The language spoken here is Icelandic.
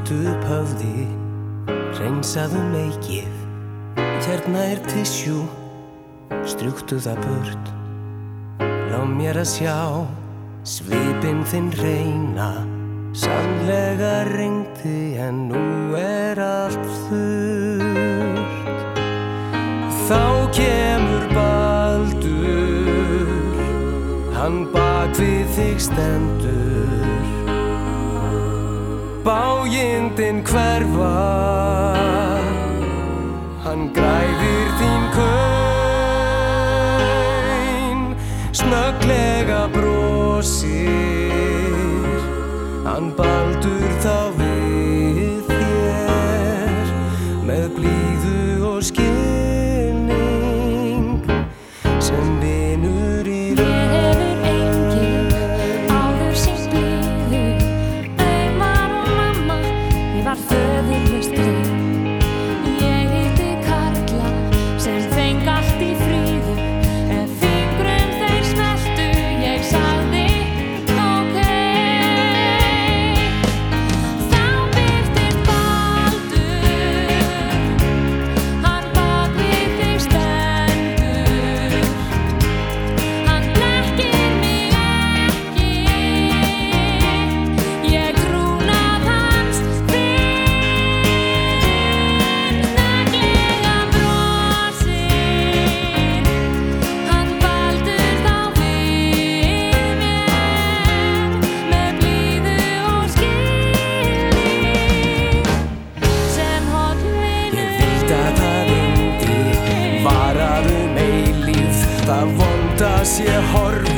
Lyftu upp höfði, reynsaðu meikið. Hérna er tissjú, strjúktu það burt. Lá mér að sjá, svipinn þinn reyna Sannlega reyndi en nú er allt þurrt. Þá kemur baldur, hann bak við þig stendur Bájindin hverfa, hann græðir þín kaun Snögglega brosir, hann bak 些 horror